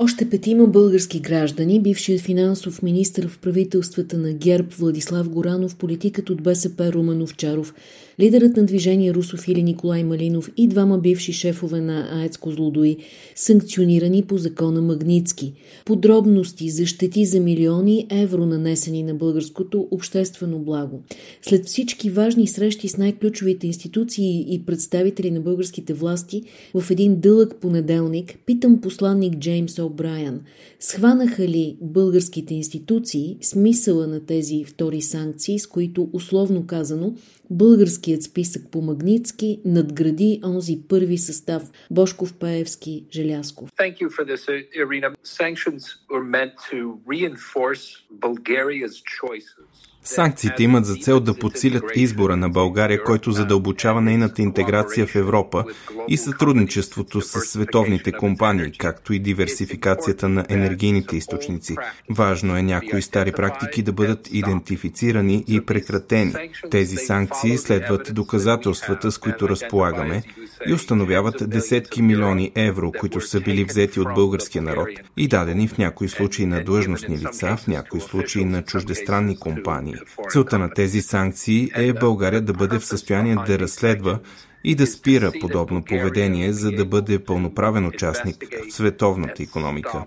Още петима български граждани, бившият финансов министр в правителствата на ГЕРБ Владислав Горанов, политикът от БСП Румен Овчаров, лидерът на движение Русофили Николай Малинов и двама бивши шефове на АЕЦ Козлодуи, санкционирани по закона Магницки. Подробности за щети за милиони евро нанесени на българското обществено благо. След всички важни срещи с най-ключовите институции и представители на българските власти, в един дълъг понеделник питам посланник Джеймс О'Брайан, схванаха ли българските институции смисъла на тези втори санкции, с които условно казано българският списък по Магницки надгради онзи първи състав Бошков, Паевски, Желясков. Thank you for this, Irina. Sanctions were meant to reinforce Bulgaria's choices. Санкциите имат за цел да подсилят избора на България, който задълбочава нейната интеграция в Европа и сътрудничеството с световните компании, както и диверсификацията на енергийните източници. Важно е някои стари практики да бъдат идентифицирани и прекратени. Тези санкции следват доказателствата, с които разполагаме и установяват десетки милиони евро, които са били взети от българския народ и дадени в някои случаи на длъжностни лица, в някои случаи на чуждестранни компании. Целта на тези санкции е България да бъде в състояние да разследва и да спира подобно поведение, за да бъде пълноправен участник в световната економика.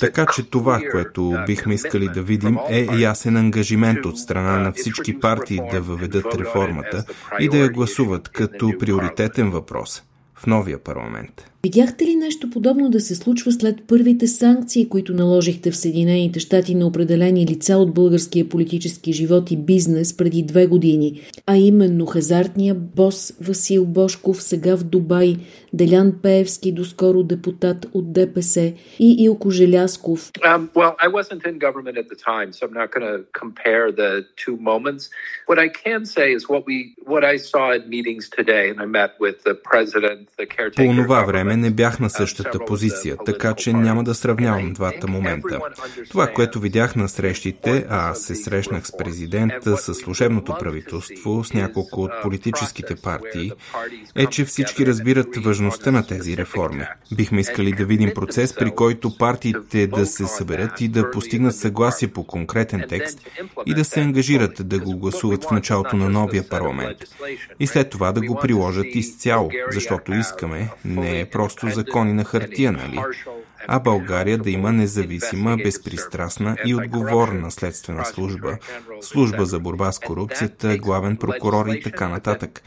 Така че това, което бихме искали да видим е ясен ангажимент от страна на всички партии да въведат реформата и да я гласуват като приоритетен въпрос в новия парламент. Видяхте ли нещо подобно да се случва след първите санкции, които наложихте в Съединените щати на определени лица от българския политически живот и бизнес преди две години, а именно хазартния бос Васил Бошков, сега в Дубай, Делян Пеевски, доскоро депутат от ДПС и Илко Желясков? Um, well, I wasn't in government at the time, so I'm not going to compare the two moments. What I can say is what we what I saw at meetings today, and I met with the president, the caretaker. По това време не бях на същата позиция, така че няма да сравнявам двата момента. Това, което видях на срещите, а аз се срещнах с президента, с служебното правителство, с няколко от политическите партии, е, че всички разбират важността на тези реформи. Бихме искали да видим процес, при който партиите да се съберат и да постигнат съгласие по конкретен текст и да се ангажират да го гласуват в началото на новия парламент. И след това да го приложат изцяло, защото искаме не е просто просто закони на хартия, нали? А България да има независима, безпристрастна и отговорна следствена служба, служба за борба с корупцията, главен прокурор и така нататък.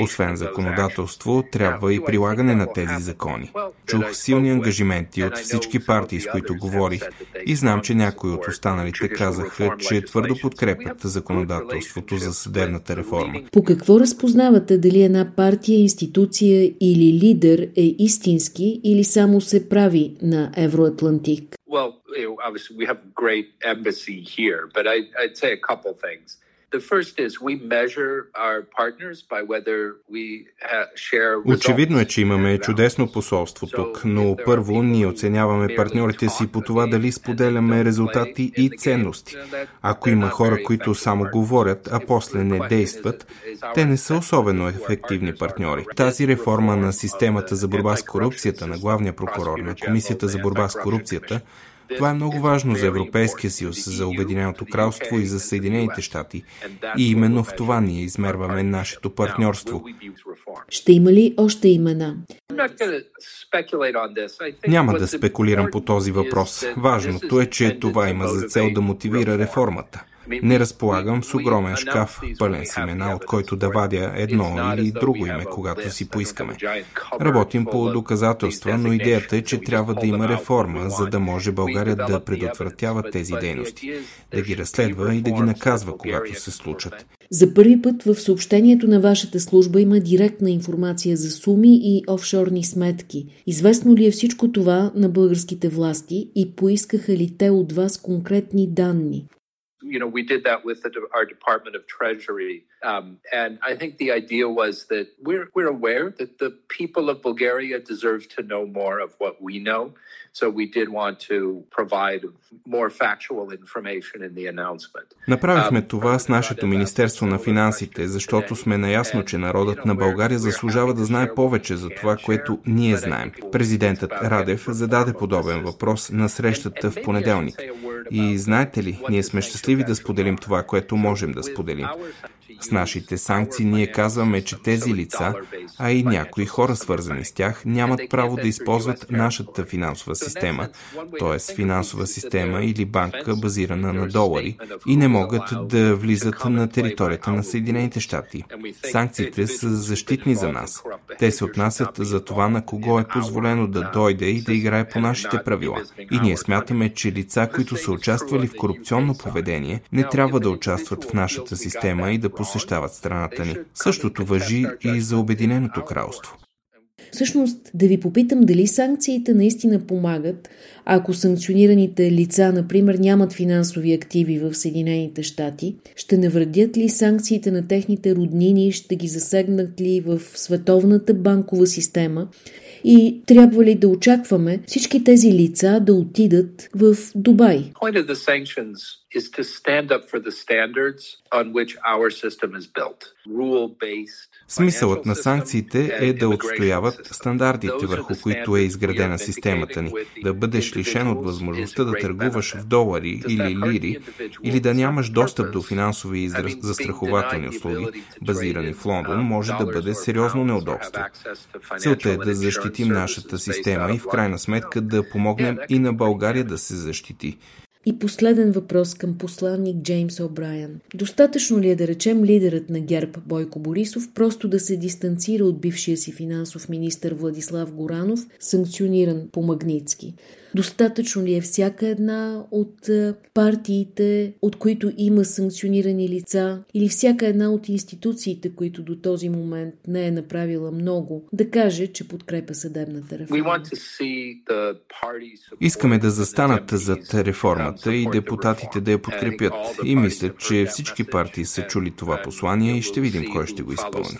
Освен законодателство, трябва и прилагане на тези закони. Чух силни ангажименти от всички партии, с които говорих и знам, че някои от останалите казаха, че твърдо подкрепят законодателството за съдебната реформа. По какво разпознавате дали една партия, институция или лидер е истински или само се прави на Евроатлантик? Well, you know, obviously we have a great embassy here, but I, I'd say a couple things. Очевидно е, че имаме чудесно посолство тук, но първо ние оценяваме партньорите си по това дали споделяме резултати и ценности. Ако има хора, които само говорят, а после не действат, те не са особено ефективни партньори. Тази реформа на системата за борба с корупцията на главния прокурор на Комисията за борба с корупцията това е много важно за Европейския съюз, за Обединеното кралство и за Съединените щати. И именно в това ние измерваме нашето партньорство. Ще има ли още имена? Няма да спекулирам по този въпрос. Важното е, че това има за цел да мотивира реформата. Не разполагам с огромен шкаф, пълен с имена, от който да вадя едно или друго име, когато си поискаме. Работим по доказателства, но идеята е, че трябва да има реформа, за да може България да предотвратява тези дейности, да ги разследва и да ги наказва, когато се случат. За първи път в съобщението на вашата служба има директна информация за суми и офшорни сметки. Известно ли е всичко това на българските власти и поискаха ли те от вас конкретни данни? You know, we did that with the, our Department of Treasury Um, and I think the idea was that we're, we're aware that the people of Bulgaria deserve to know more of what we know. So we did want to provide more factual information in the announcement. Направихме това с нашето Министерство на финансите, защото сме наясно, че народът на България заслужава да знае повече за това, което ние знаем. Президентът Радев зададе подобен въпрос на срещата в понеделник. И знаете ли, ние сме щастливи да споделим това, което можем да споделим. С нашите санкции ние казваме, че тези лица, а и някои хора свързани с тях, нямат право да използват нашата финансова система, т.е. финансова система или банка базирана на долари и не могат да влизат на територията на Съединените щати. Санкциите са защитни за нас. Те се отнасят за това на кого е позволено да дойде и да играе по нашите правила. И ние смятаме, че лица, които са участвали в корупционно поведение, не трябва да участват в нашата система и да посещават страната ни. Същото въжи и за Обединеното кралство. Всъщност, да ви попитам дали санкциите наистина помагат, ако санкционираните лица, например, нямат финансови активи в Съединените щати, ще навредят ли санкциите на техните роднини, ще ги засегнат ли в световната банкова система и трябва ли да очакваме всички тези лица да отидат в Дубай? Is to stand up for the standards on which our system is built. Rule-based Смисълът на санкциите е да отстояват стандартите, върху които е изградена системата ни, да бъдеш лишен от възможността да търгуваш в долари или лири, или да нямаш достъп до финансови и застрахователни услуги, базирани в Лондон, може да бъде сериозно неудобство. Целта е да защитим нашата система и в крайна сметка да помогнем и на България да се защити. И последен въпрос към посланник Джеймс О'Брайан. Достатъчно ли е да речем лидерът на ГЕРБ Бойко Борисов просто да се дистанцира от бившия си финансов министр Владислав Горанов, санкциониран по Магницки? Достатъчно ли е всяка една от партиите, от които има санкционирани лица, или всяка една от институциите, които до този момент не е направила много, да каже, че подкрепя съдебната реформа? Искаме да застанат зад реформата и депутатите да я подкрепят. И мисля, че всички партии са чули това послание и ще видим кой ще го изпълни.